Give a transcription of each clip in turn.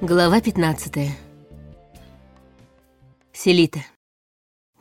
Глава 15 Селита.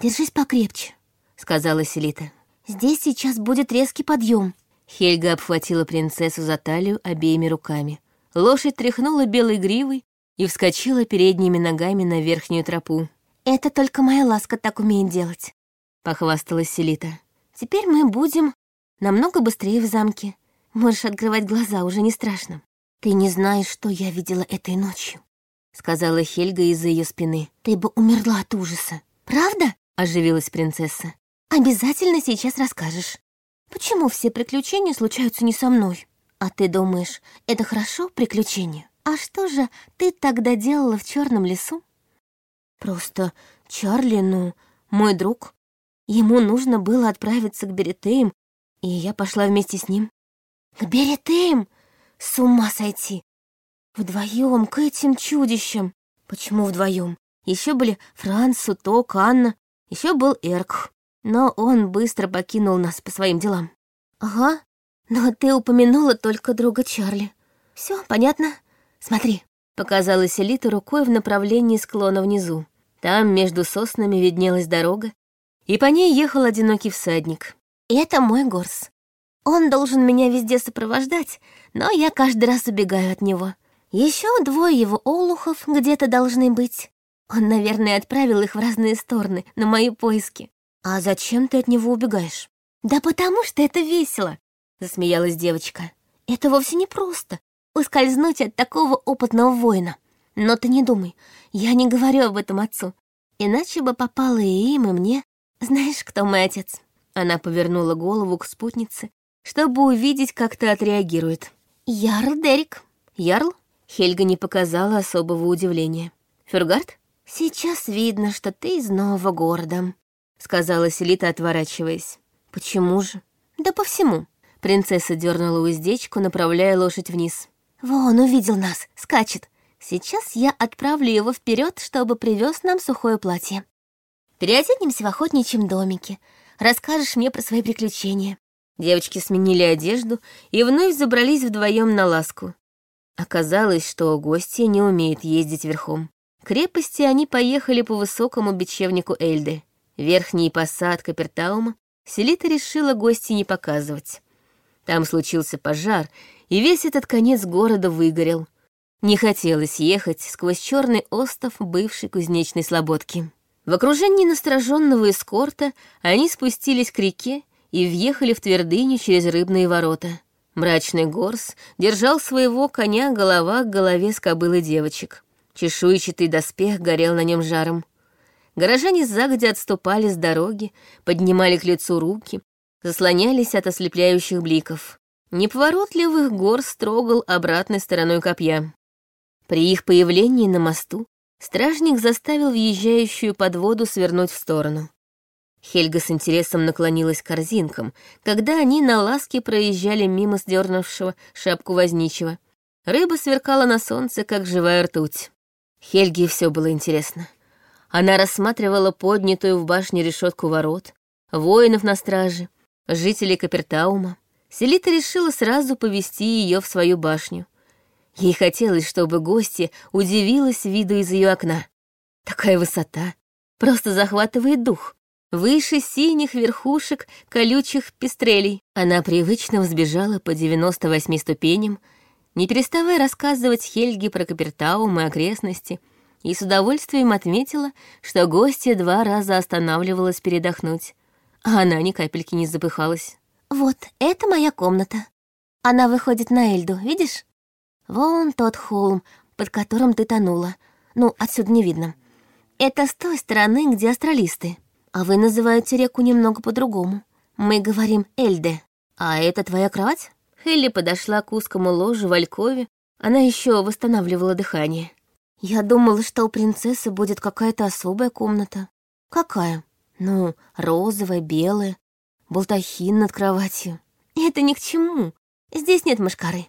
«Держись покрепче», — сказала Селита. «Здесь сейчас будет резкий подъем. Хельга обхватила принцессу за талию обеими руками. Лошадь тряхнула белой гривой и вскочила передними ногами на верхнюю тропу. «Это только моя ласка так умеет делать», — похвасталась Селита. «Теперь мы будем намного быстрее в замке. Можешь открывать глаза, уже не страшно. Ты не знаешь, что я видела этой ночью», — сказала Хельга из-за ее спины. «Ты бы умерла от ужаса. Правда?» — оживилась принцесса. «Обязательно сейчас расскажешь. Почему все приключения случаются не со мной? А ты думаешь, это хорошо, приключения? А что же ты тогда делала в черном лесу?» «Просто Чарли, ну, мой друг. Ему нужно было отправиться к Беретеям, и я пошла вместе с ним». «К Беретеям? С ума сойти! Вдвоем к этим чудищам. Почему вдвоем? Еще были Франц, Суток, Анна, еще был Эрк. Но он быстро покинул нас по своим делам. Ага, но ты упомянула только друга Чарли. Все, понятно? Смотри. Показала Селита рукой в направлении склона внизу. Там между соснами виднелась дорога, и по ней ехал одинокий всадник. Это мой горс. Он должен меня везде сопровождать, но я каждый раз убегаю от него. Еще двое его олухов где-то должны быть. Он, наверное, отправил их в разные стороны, на мои поиски. А зачем ты от него убегаешь? Да потому что это весело, засмеялась девочка. Это вовсе не просто ускользнуть от такого опытного воина. Но ты не думай, я не говорю об этом отцу. Иначе бы попало и им, и мне. Знаешь, кто мой отец? Она повернула голову к спутнице чтобы увидеть, как ты отреагирует. «Ярл Дерек». «Ярл?» Хельга не показала особого удивления. «Фюргард?» «Сейчас видно, что ты из нового города», — сказала Селита, отворачиваясь. «Почему же?» «Да по всему». Принцесса дернула уздечку, направляя лошадь вниз. «Вон, увидел нас, скачет. Сейчас я отправлю его вперед, чтобы привез нам сухое платье. Переоденемся в охотничьем домике. Расскажешь мне про свои приключения. Девочки сменили одежду и вновь забрались вдвоем на ласку. Оказалось, что гости не умеют ездить верхом. К крепости они поехали по высокому бечевнику Эльды. Верхний посад Капертаума Селита решила гости не показывать. Там случился пожар, и весь этот конец города выгорел. Не хотелось ехать сквозь черный остов бывшей кузнечной слободки. В окружении настороженного эскорта они спустились к реке и въехали в твердыню через рыбные ворота. Мрачный горс держал своего коня голова к голове с кобылы девочек. Чешуйчатый доспех горел на нем жаром. Горожане загодя отступали с дороги, поднимали к лицу руки, заслонялись от ослепляющих бликов. Неповоротливых гор строгал обратной стороной копья. При их появлении на мосту стражник заставил въезжающую под воду свернуть в сторону. Хельга с интересом наклонилась к корзинкам, когда они на ласке проезжали мимо сдернувшего шапку возничего. Рыба сверкала на солнце, как живая ртуть. Хельге все было интересно. Она рассматривала поднятую в башне решетку ворот, воинов на страже, жителей Капертаума. Селита решила сразу повести ее в свою башню. Ей хотелось, чтобы гости удивилась виду из ее окна. Такая высота просто захватывает дух выше синих верхушек колючих пестрелей. Она привычно взбежала по 98 ступеням, не переставая рассказывать Хельге про Капертаум и окрестности, и с удовольствием отметила, что гостья два раза останавливалась передохнуть, а она ни капельки не запыхалась. «Вот, это моя комната. Она выходит на Эльду, видишь? Вон тот холм, под которым ты тонула. Ну, отсюда не видно. Это с той стороны, где астралисты. А вы называете реку немного по-другому. Мы говорим Эльде. А это твоя кровать? Хелли подошла к узкому ложу в Алькове. Она еще восстанавливала дыхание. Я думала, что у принцессы будет какая-то особая комната. Какая? Ну, розовая, белая, болтахин над кроватью. Это ни к чему. Здесь нет мышкары.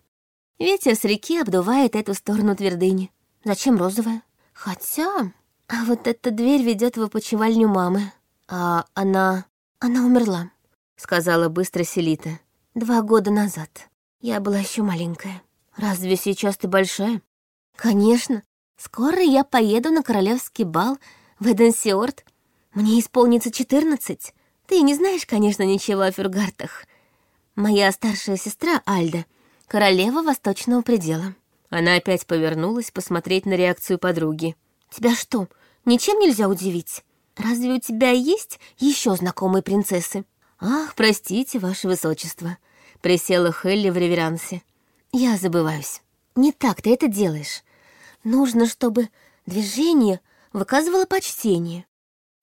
Ветер с реки обдувает эту сторону твердыни. Зачем розовая? Хотя... А вот эта дверь ведет в опочивальню мамы. «А она... она умерла», — сказала быстро Селита. «Два года назад. Я была еще маленькая. Разве сейчас ты большая?» «Конечно. Скоро я поеду на королевский бал в Эденсиорт. Мне исполнится четырнадцать. Ты не знаешь, конечно, ничего о фюргартах. Моя старшая сестра Альда — королева Восточного предела». Она опять повернулась посмотреть на реакцию подруги. «Тебя что, ничем нельзя удивить? Разве у тебя есть еще знакомые принцессы?» «Ах, простите, ваше высочество», — присела Хелли в реверансе. «Я забываюсь. Не так ты это делаешь. Нужно, чтобы движение выказывало почтение.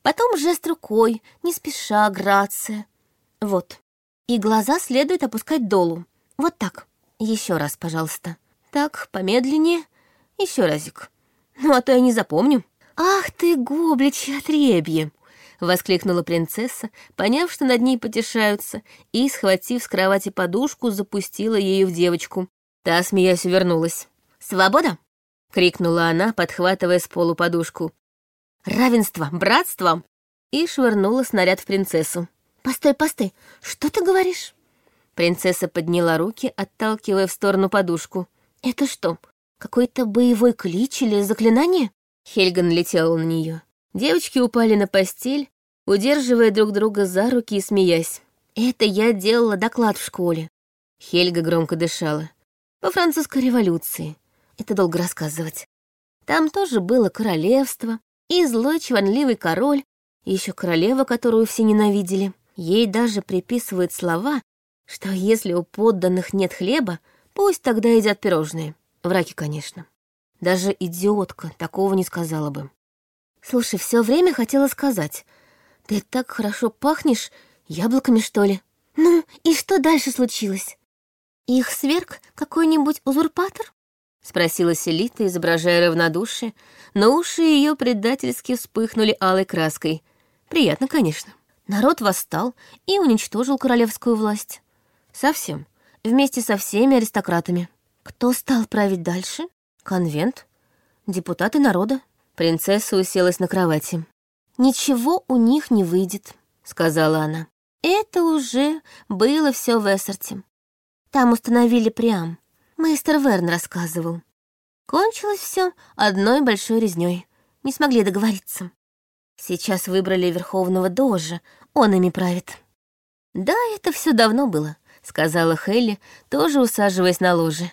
Потом жест рукой, не спеша, грация. Вот. И глаза следует опускать долу. Вот так. Еще раз, пожалуйста. Так, помедленнее. Еще разик. Ну, а то я не запомню. Ах ты, гобличье отребье! Воскликнула принцесса, поняв, что над ней потешаются, и, схватив с кровати подушку, запустила ее в девочку. Та, смеясь, увернулась. «Свобода!» — крикнула она, подхватывая с полу подушку. «Равенство! Братство!» И швырнула снаряд в принцессу. «Постой, постой! Что ты говоришь?» Принцесса подняла руки, отталкивая в сторону подушку. «Это что, какой-то боевой клич или заклинание?» Хельган летела на нее. Девочки упали на постель, удерживая друг друга за руки и смеясь. «Это я делала доклад в школе». Хельга громко дышала. «По французской революции. Это долго рассказывать. Там тоже было королевство, и злой чванливый король, и еще королева, которую все ненавидели. Ей даже приписывают слова, что если у подданных нет хлеба, пусть тогда едят пирожные. Враки, конечно. Даже идиотка такого не сказала бы. Слушай, все время хотела сказать. Ты так хорошо пахнешь яблоками, что ли? Ну, и что дальше случилось? Их сверг какой-нибудь узурпатор? Спросила Селита, изображая равнодушие, но уши ее предательски вспыхнули алой краской. Приятно, конечно. Народ восстал и уничтожил королевскую власть. Совсем. Вместе со всеми аристократами. Кто стал править дальше? Конвент. Депутаты народа. Принцесса уселась на кровати. «Ничего у них не выйдет», — сказала она. «Это уже было все в Эссерте. Там установили прям. Мейстер Верн рассказывал. Кончилось все одной большой резней. Не смогли договориться. Сейчас выбрали Верховного Дожа, он ими правит. «Да, это все давно было», — сказала Хелли, тоже усаживаясь на ложе.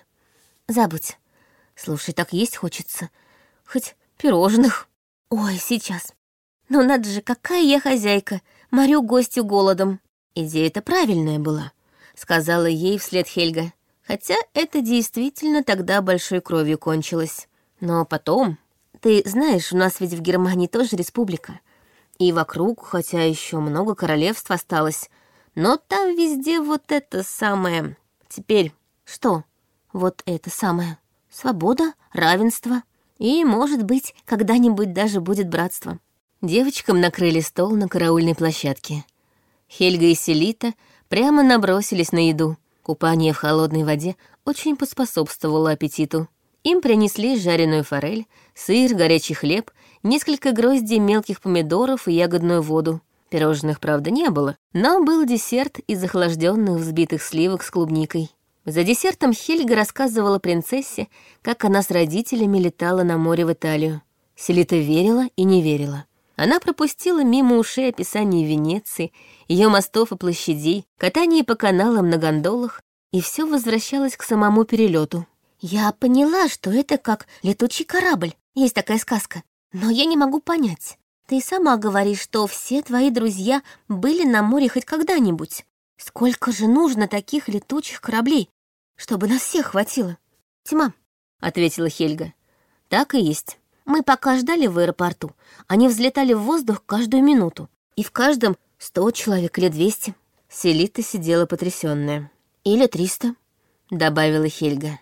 «Забудь. Слушай, так есть хочется. Хоть пирожных. Ой, сейчас. Ну надо же, какая я хозяйка, морю гостю голодом. Идея-то правильная была, сказала ей вслед Хельга. Хотя это действительно тогда большой кровью кончилось. Но потом... Ты знаешь, у нас ведь в Германии тоже республика. И вокруг, хотя еще много королевств осталось, но там везде вот это самое. Теперь что? Вот это самое. Свобода, равенство, и, может быть, когда-нибудь даже будет братство. Девочкам накрыли стол на караульной площадке. Хельга и Селита прямо набросились на еду. Купание в холодной воде очень поспособствовало аппетиту. Им принесли жареную форель, сыр, горячий хлеб, несколько гроздей мелких помидоров и ягодную воду. Пирожных, правда, не было, но был десерт из охлажденных взбитых сливок с клубникой. За десертом Хельга рассказывала принцессе, как она с родителями летала на море в Италию. Селита верила и не верила. Она пропустила мимо ушей описание Венеции, ее мостов и площадей, катание по каналам на гондолах, и все возвращалось к самому перелету. «Я поняла, что это как летучий корабль, есть такая сказка, но я не могу понять. Ты сама говоришь, что все твои друзья были на море хоть когда-нибудь. Сколько же нужно таких летучих кораблей, чтобы нас всех хватило. Тьма, ответила Хельга. Так и есть. Мы пока ждали в аэропорту, они взлетали в воздух каждую минуту, и в каждом сто человек или двести. Селита сидела потрясенная. Или триста, добавила Хельга.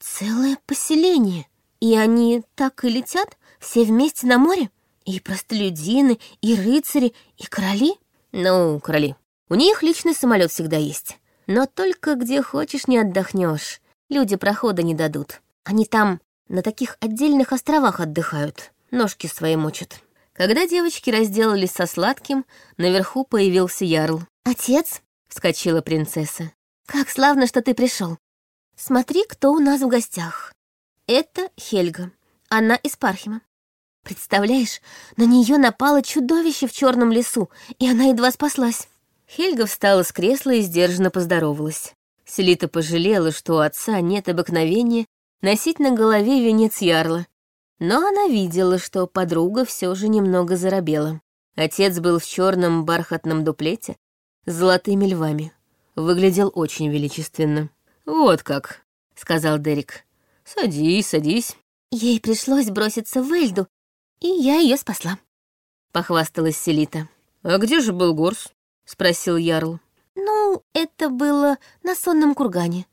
Целое поселение. И они так и летят, все вместе на море? И простолюдины, и рыцари, и короли? Ну, короли. У них личный самолет всегда есть. Но только где хочешь не отдохнешь. Люди прохода не дадут. Они там на таких отдельных островах отдыхают, ножки свои мочат. Когда девочки разделались со сладким, наверху появился ярл. «Отец?» — вскочила принцесса. «Как славно, что ты пришел. Смотри, кто у нас в гостях. Это Хельга, Она из Пархима. Представляешь, на нее напало чудовище в черном лесу, и она едва спаслась. Хельга встала с кресла и сдержанно поздоровалась. Селита пожалела, что у отца нет обыкновения носить на голове венец ярла. Но она видела, что подруга все же немного заробела. Отец был в черном бархатном дуплете с золотыми львами. Выглядел очень величественно. «Вот как», — сказал Дерек. «Садись, садись». Ей пришлось броситься в Эльду, и я ее спасла. Похвасталась Селита. «А где же был Горс?» — спросил Ярл. «Ну, это было на сонном кургане.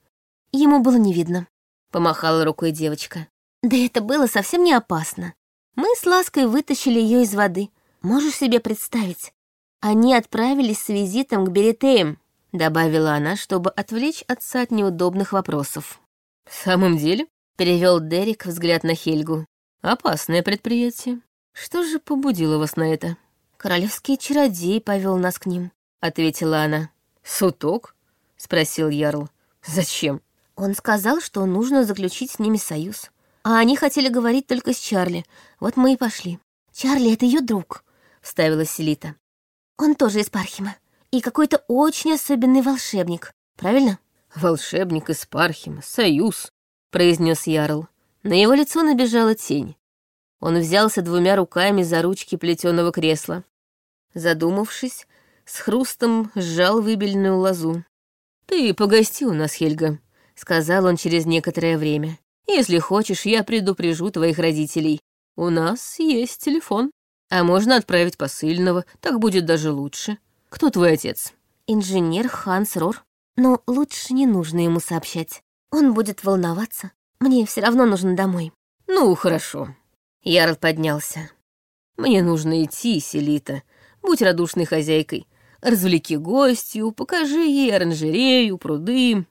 Ему было не видно», — помахала рукой девочка. «Да это было совсем не опасно. Мы с Лаской вытащили ее из воды. Можешь себе представить? Они отправились с визитом к Беретеям», — добавила она, чтобы отвлечь отца от неудобных вопросов. «В самом деле?» — перевел Дерек взгляд на Хельгу. «Опасное предприятие. Что же побудило вас на это?» «Королевский чародей повел нас к ним», — ответила она. «Суток?» — спросил Ярл. «Зачем?» Он сказал, что нужно заключить с ними союз. А они хотели говорить только с Чарли. Вот мы и пошли. Чарли — это ее друг, — вставила Селита. Он тоже из Пархима. И какой-то очень особенный волшебник. Правильно? «Волшебник из Пархима, союз», — произнес Ярл. На его лицо набежала тень. Он взялся двумя руками за ручки плетеного кресла. Задумавшись, с хрустом сжал выбельную лозу. «Ты погости у нас, Хельга», — сказал он через некоторое время. «Если хочешь, я предупрежу твоих родителей. У нас есть телефон. А можно отправить посыльного, так будет даже лучше. Кто твой отец?» «Инженер Ханс Рор. Но лучше не нужно ему сообщать. Он будет волноваться. Мне все равно нужно домой». «Ну, хорошо». Ярл поднялся. «Мне нужно идти, Селита. Будь радушной хозяйкой. Развлеки гостью, покажи ей оранжерею, пруды».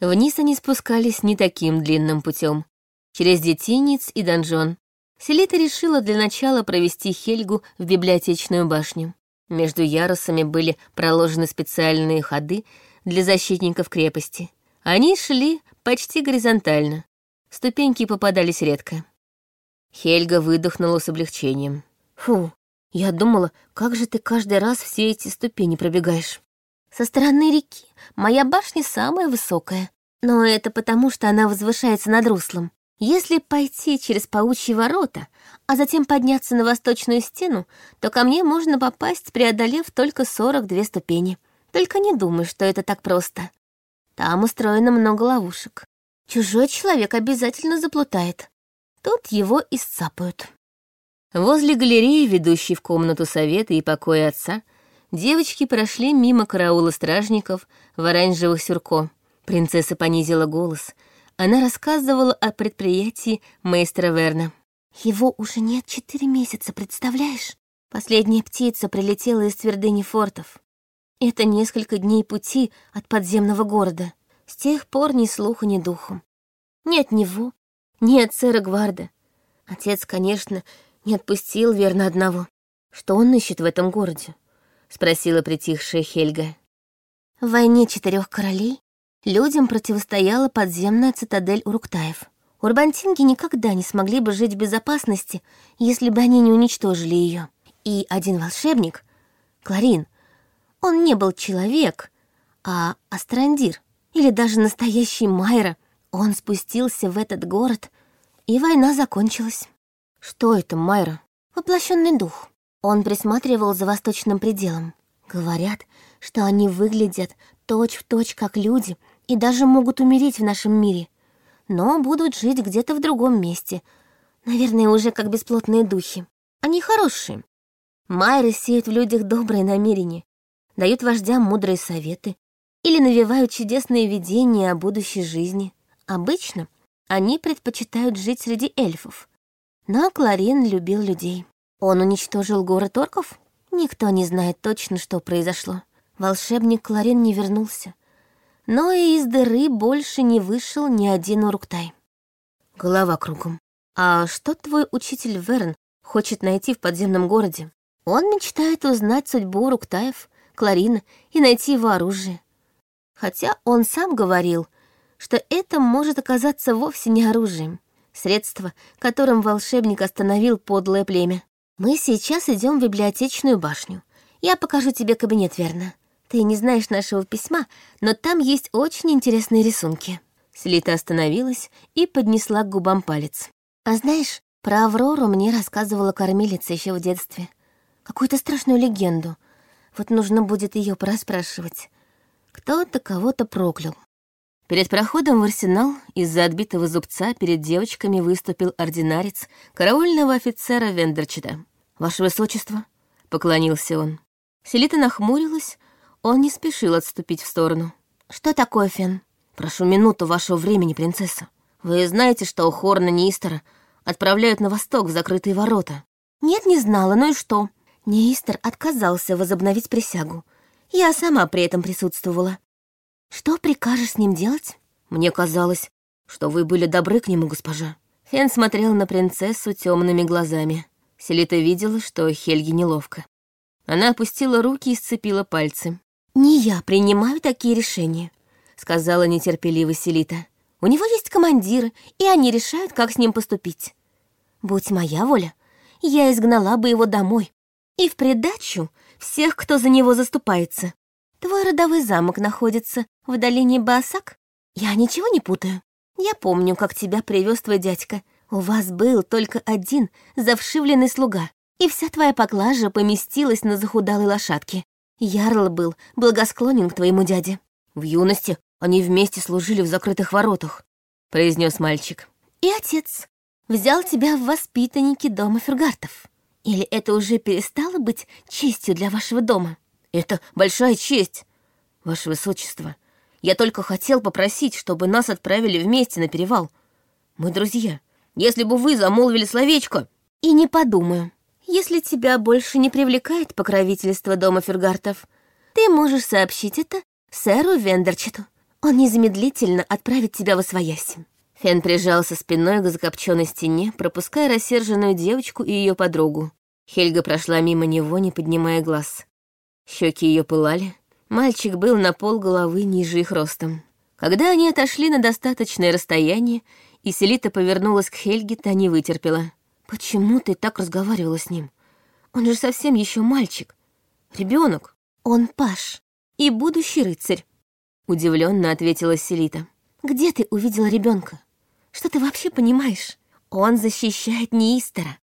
Вниз они спускались не таким длинным путем, через детинец и донжон. Селита решила для начала провести Хельгу в библиотечную башню. Между ярусами были проложены специальные ходы для защитников крепости. Они шли почти горизонтально. Ступеньки попадались редко. Хельга выдохнула с облегчением. «Фу, я думала, как же ты каждый раз все эти ступени пробегаешь. Со стороны реки моя башня самая высокая, но это потому, что она возвышается над руслом. Если пойти через паучьи ворота, а затем подняться на восточную стену, то ко мне можно попасть, преодолев только 42 ступени. Только не думай, что это так просто. Там устроено много ловушек. Чужой человек обязательно заплутает. Тут его и. Возле галереи, ведущей в комнату совета и покоя отца, девочки прошли мимо караула стражников в оранжевых сюрко. Принцесса понизила голос. Она рассказывала о предприятии мейстера Верна. «Его уже нет четыре месяца, представляешь? Последняя птица прилетела из твердыни фортов. Это несколько дней пути от подземного города. С тех пор ни слуху, ни духу. Нет него, нет сэра Гварда. Отец, конечно, не отпустил верно одного. Что он ищет в этом городе? Спросила притихшая Хельга. В войне четырех королей людям противостояла подземная цитадель Уруктаев. Урбантинги никогда не смогли бы жить в безопасности, если бы они не уничтожили ее. И один волшебник, Кларин, он не был человек, а астрандир, или даже настоящий Майра. Он спустился в этот город, и война закончилась. Что это, Майра? Воплощенный дух. Он присматривал за восточным пределом. Говорят, что они выглядят точь-в-точь точь как люди и даже могут умереть в нашем мире, но будут жить где-то в другом месте. Наверное, уже как бесплотные духи. Они хорошие. Майры сеют в людях добрые намерения, дают вождям мудрые советы или навевают чудесные видения о будущей жизни. Обычно они предпочитают жить среди эльфов, но Кларин любил людей. Он уничтожил город орков? Никто не знает точно, что произошло. Волшебник Кларин не вернулся. Но и из дыры больше не вышел ни один Уруктай. Голова кругом. А что твой учитель Верн хочет найти в подземном городе? Он мечтает узнать судьбу Руктаев, Кларина и найти его оружие. Хотя он сам говорил, что это может оказаться вовсе не оружием. Средство, которым волшебник остановил подлое племя. Мы сейчас идем в библиотечную башню. Я покажу тебе кабинет, верно? Ты не знаешь нашего письма, но там есть очень интересные рисунки». Селита остановилась и поднесла к губам палец. «А знаешь, про Аврору мне рассказывала кормилица еще в детстве. Какую-то страшную легенду. Вот нужно будет ее порасспрашивать. Кто-то кого-то проклял. Перед проходом в арсенал из-за отбитого зубца перед девочками выступил ординарец караульного офицера Вендерчета. «Ваше высочество», — поклонился он. Селита нахмурилась, он не спешил отступить в сторону. «Что такое, Фен?» «Прошу минуту вашего времени, принцесса. Вы знаете, что у Хорна Нистера отправляют на восток в закрытые ворота?» «Нет, не знала, ну и что?» Нистер отказался возобновить присягу. Я сама при этом присутствовала. Что прикажешь с ним делать? Мне казалось, что вы были добры к нему, госпожа. Фен смотрел на принцессу темными глазами. Селита видела, что Хельге неловко. Она опустила руки и сцепила пальцы. «Не я принимаю такие решения», — сказала нетерпеливо Селита. «У него есть командиры, и они решают, как с ним поступить. Будь моя воля, я изгнала бы его домой. И в придачу всех, кто за него заступается. Твой родовой замок находится в долине Басак? Я ничего не путаю. Я помню, как тебя привез твой дядька. У вас был только один завшивленный слуга, и вся твоя поклажа поместилась на захудалой лошадке. Ярл был благосклонен к твоему дяде. В юности они вместе служили в закрытых воротах, произнес мальчик. И отец взял тебя в воспитанники дома Фергартов. Или это уже перестало быть честью для вашего дома? Это большая честь, ваше высочество. Я только хотел попросить, чтобы нас отправили вместе на перевал. Мы друзья. Если бы вы замолвили словечко... И не подумаю. Если тебя больше не привлекает покровительство дома Фергартов, ты можешь сообщить это сэру Вендерчету. Он незамедлительно отправит тебя в освояси. Фен прижался спиной к закопченной стене, пропуская рассерженную девочку и ее подругу. Хельга прошла мимо него, не поднимая глаз. Щеки ее пылали. Мальчик был на пол головы ниже их ростом. Когда они отошли на достаточное расстояние, и Селита повернулась к Хельге, та не вытерпела. «Почему ты так разговаривала с ним? Он же совсем еще мальчик. Ребенок. Он Паш и будущий рыцарь», — удивленно ответила Селита. «Где ты увидела ребенка? Что ты вообще понимаешь? Он защищает Неистера.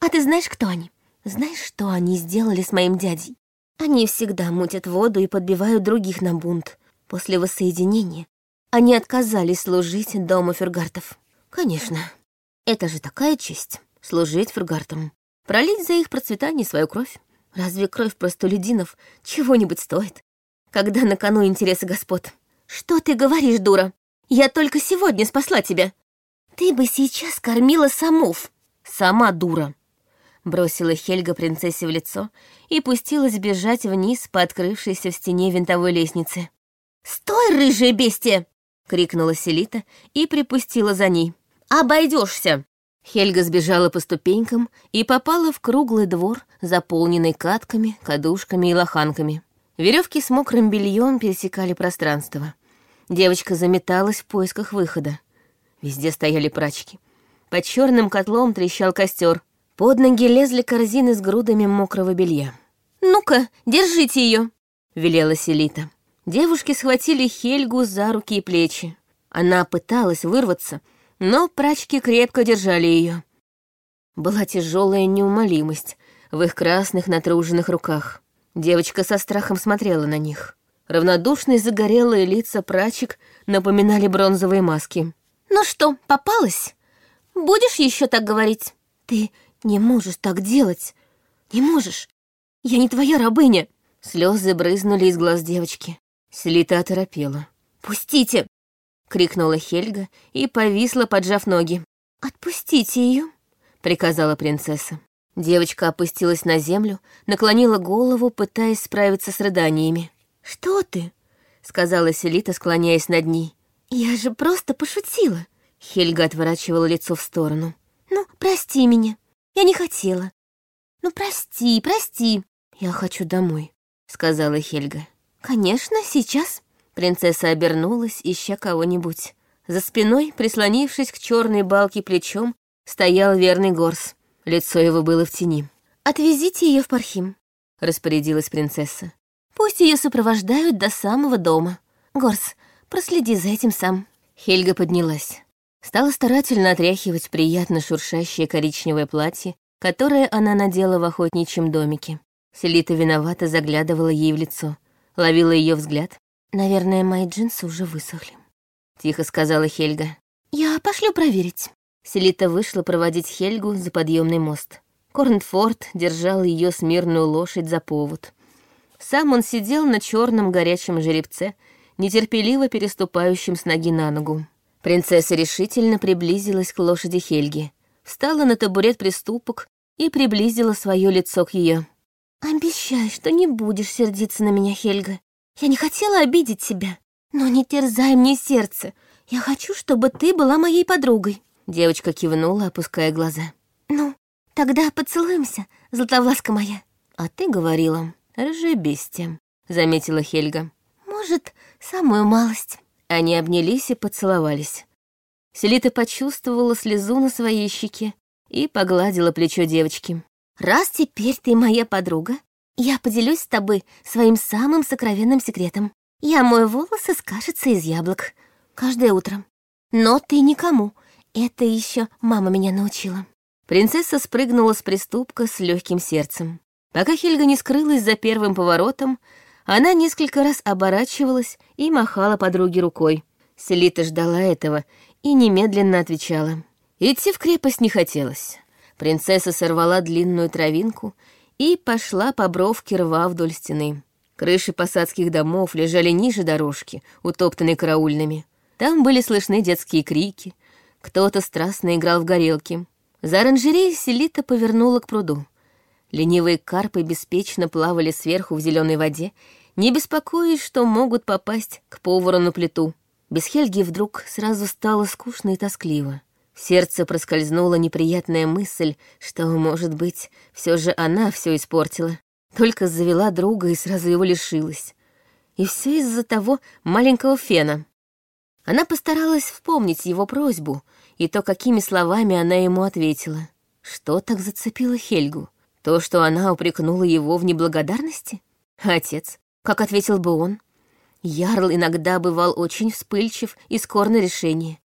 А ты знаешь, кто они? Знаешь, что они сделали с моим дядей? Они всегда мутят воду и подбивают других на бунт. После воссоединения они отказались служить дому Фергартов. Конечно, это же такая честь — служить Фергартам. Пролить за их процветание свою кровь. Разве кровь простолюдинов чего-нибудь стоит? Когда на кону интересы господ. Что ты говоришь, дура? Я только сегодня спасла тебя. Ты бы сейчас кормила самов. Сама дура бросила Хельга принцессе в лицо и пустилась бежать вниз по открывшейся в стене винтовой лестнице. «Стой, рыжая бестия!» — крикнула Селита и припустила за ней. «Обойдешься!» Хельга сбежала по ступенькам и попала в круглый двор, заполненный катками, кадушками и лоханками. Веревки с мокрым бельем пересекали пространство. Девочка заметалась в поисках выхода. Везде стояли прачки. Под черным котлом трещал костер. Под ноги лезли корзины с грудами мокрого белья. «Ну-ка, держите ее, велела Селита. Девушки схватили Хельгу за руки и плечи. Она пыталась вырваться, но прачки крепко держали ее. Была тяжелая неумолимость в их красных натруженных руках. Девочка со страхом смотрела на них. Равнодушные загорелые лица прачек напоминали бронзовые маски. «Ну что, попалась? Будешь еще так говорить? Ты «Не можешь так делать! Не можешь! Я не твоя рабыня!» Слезы брызнули из глаз девочки. Селита оторопела. «Пустите!» — крикнула Хельга и повисла, поджав ноги. «Отпустите ее!» — приказала принцесса. Девочка опустилась на землю, наклонила голову, пытаясь справиться с рыданиями. «Что ты?» — сказала Селита, склоняясь над ней. «Я же просто пошутила!» Хельга отворачивала лицо в сторону. «Ну, прости меня. Я не хотела. Ну, прости, прости. Я хочу домой, сказала Хельга. Конечно, сейчас. Принцесса обернулась, ища кого-нибудь. За спиной, прислонившись к черной балке плечом, стоял верный Горс. Лицо его было в тени. «Отвезите ее в Пархим», — распорядилась принцесса. «Пусть ее сопровождают до самого дома. Горс, проследи за этим сам». Хельга поднялась. Стала старательно отряхивать приятно шуршащее коричневое платье, которое она надела в охотничьем домике. Селита виновато заглядывала ей в лицо, ловила ее взгляд. «Наверное, мои джинсы уже высохли», — тихо сказала Хельга. «Я пошлю проверить». Селита вышла проводить Хельгу за подъемный мост. Корнфорд держал ее смирную лошадь за повод. Сам он сидел на черном горячем жеребце, нетерпеливо переступающем с ноги на ногу. Принцесса решительно приблизилась к лошади Хельги, встала на табурет приступок и приблизила свое лицо к ее. «Обещай, что не будешь сердиться на меня, Хельга. Я не хотела обидеть тебя, но не терзай мне сердце. Я хочу, чтобы ты была моей подругой». Девочка кивнула, опуская глаза. «Ну, тогда поцелуемся, златовласка моя». «А ты говорила, рыжая бестия», — заметила Хельга. «Может, самую малость». Они обнялись и поцеловались. Селита почувствовала слезу на своей щеке и погладила плечо девочки. «Раз теперь ты моя подруга, я поделюсь с тобой своим самым сокровенным секретом. Я мою волосы с кашицей из яблок. Каждое утро. Но ты никому, это еще мама меня научила. Принцесса спрыгнула с приступка с легким сердцем. Пока Хельга не скрылась за первым поворотом, она несколько раз оборачивалась и махала подруге рукой. Селита ждала этого и немедленно отвечала. Идти в крепость не хотелось. Принцесса сорвала длинную травинку и пошла по бровке рва вдоль стены. Крыши посадских домов лежали ниже дорожки, утоптанной караульными. Там были слышны детские крики, кто-то страстно играл в горелки. За оранжереей Селита повернула к пруду. Ленивые карпы беспечно плавали сверху в зеленой воде, не беспокоясь, что могут попасть к повару на плиту. Без Хельги вдруг сразу стало скучно и тоскливо. В сердце проскользнула неприятная мысль, что, может быть, все же она все испортила. Только завела друга и сразу его лишилась. И все из-за того маленького фена. Она постаралась вспомнить его просьбу и то, какими словами она ему ответила. Что так зацепило Хельгу? То, что она упрекнула его в неблагодарности? Отец, как ответил бы он? Ярл иногда бывал очень вспыльчив и скор на решение.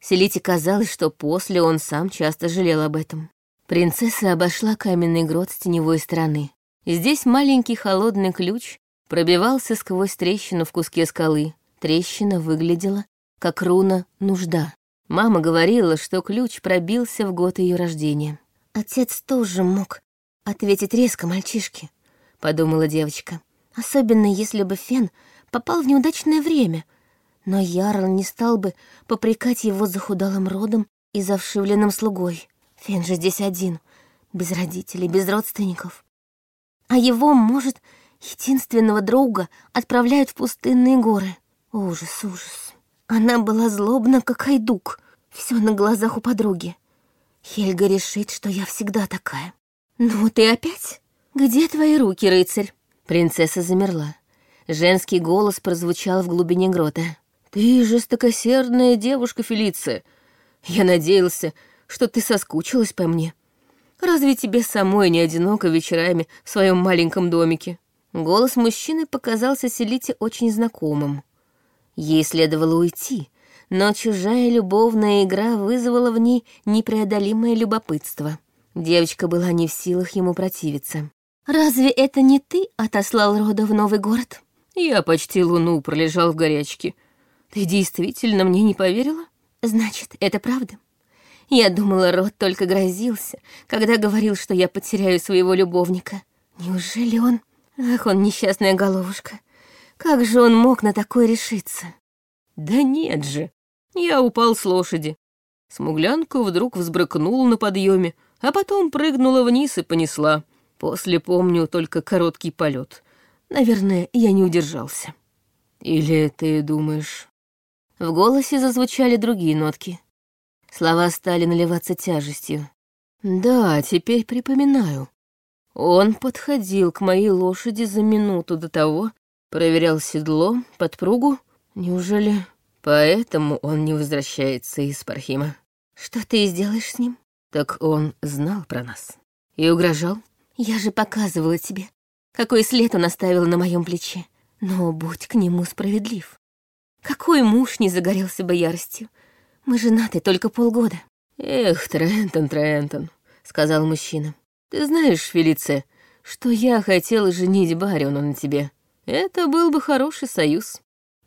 Селите казалось, что после он сам часто жалел об этом. Принцесса обошла каменный грот с теневой стороны. Здесь маленький холодный ключ пробивался сквозь трещину в куске скалы. Трещина выглядела как руна «нужда». Мама говорила, что ключ пробился в год ее рождения. «Отец тоже мог ответить резко мальчишке», — подумала девочка. «Особенно если бы Фен попал в неудачное время, но Ярл не стал бы попрекать его захудалым родом и завшивленным слугой. Фен же здесь один, без родителей, без родственников. А его, может, единственного друга отправляют в пустынные горы. Ужас, ужас. Она была злобна, как айдук. Все на глазах у подруги. Хельга решит, что я всегда такая. «Ну ты опять? Где твои руки, рыцарь?» Принцесса замерла. Женский голос прозвучал в глубине грота. «Ты жестокосердная девушка, Фелиция. Я надеялся, что ты соскучилась по мне. Разве тебе самой не одиноко вечерами в своем маленьком домике?» Голос мужчины показался Селите очень знакомым. Ей следовало уйти, но чужая любовная игра вызвала в ней непреодолимое любопытство. Девочка была не в силах ему противиться. «Разве это не ты отослал Рода в новый город?» «Я почти луну пролежал в горячке. Ты действительно мне не поверила?» «Значит, это правда?» Я думала, Род только грозился, когда говорил, что я потеряю своего любовника. Неужели он... Ах, он несчастная головушка. Как же он мог на такое решиться? Да нет же. Я упал с лошади. Смуглянка вдруг взбрыкнула на подъеме, а потом прыгнула вниз и понесла. После помню только короткий полет. Наверное, я не удержался. Или ты думаешь... В голосе зазвучали другие нотки. Слова стали наливаться тяжестью. Да, теперь припоминаю. Он подходил к моей лошади за минуту до того, Проверял седло, подпругу. Неужели Поэтому он не возвращается из Пархима. Что ты сделаешь с ним? Так он знал про нас. И угрожал. Я же показывала тебе, какой след он оставил на моем плече. Но будь к нему справедлив. Какой муж не загорелся бы яростью? Мы женаты только полгода. Эх, Трентон, Трентон, сказал мужчина. Ты знаешь, Фелиция, что я хотел женить Бариона на тебе. Это был бы хороший союз.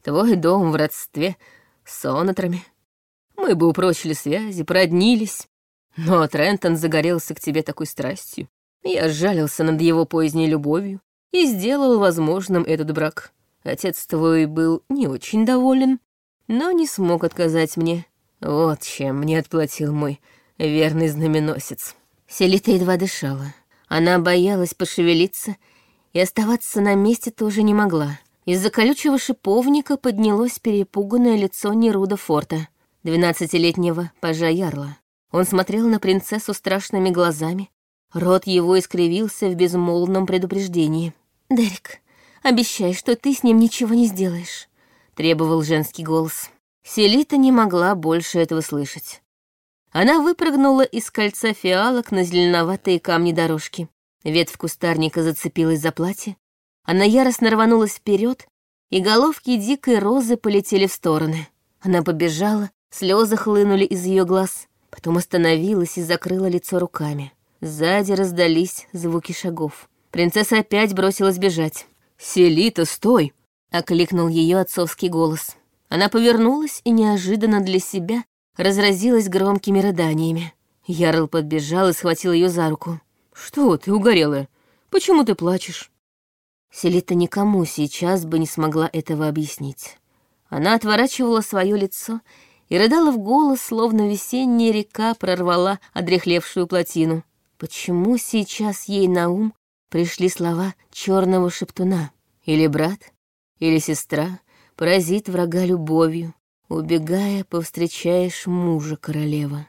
Твой дом в родстве с сонатрами. Мы бы упрочили связи, проднились. Но Трентон загорелся к тебе такой страстью. Я сжалился над его поздней любовью и сделал возможным этот брак. Отец твой был не очень доволен, но не смог отказать мне. Вот чем мне отплатил мой верный знаменосец. Селита едва дышала. Она боялась пошевелиться и оставаться на месте тоже не могла. Из-за колючего шиповника поднялось перепуганное лицо Неруда Форта, двенадцатилетнего пажа Ярла. Он смотрел на принцессу страшными глазами, рот его искривился в безмолвном предупреждении. «Дерек, обещай, что ты с ним ничего не сделаешь», — требовал женский голос. Селита не могла больше этого слышать. Она выпрыгнула из кольца фиалок на зеленоватые камни дорожки. Ветвь кустарника зацепилась за платье. Она яростно рванулась вперед, и головки дикой розы полетели в стороны. Она побежала, слезы хлынули из ее глаз, потом остановилась и закрыла лицо руками. Сзади раздались звуки шагов. Принцесса опять бросилась бежать. «Селита, стой!» — окликнул ее отцовский голос. Она повернулась и неожиданно для себя разразилась громкими рыданиями. Ярл подбежал и схватил ее за руку. «Что ты, угорелая? Почему ты плачешь?» Селита никому сейчас бы не смогла этого объяснить. Она отворачивала свое лицо и рыдала в голос, словно весенняя река прорвала одрехлевшую плотину. Почему сейчас ей на ум пришли слова черного шептуна? Или брат, или сестра поразит врага любовью, Убегая, повстречаешь мужа королева.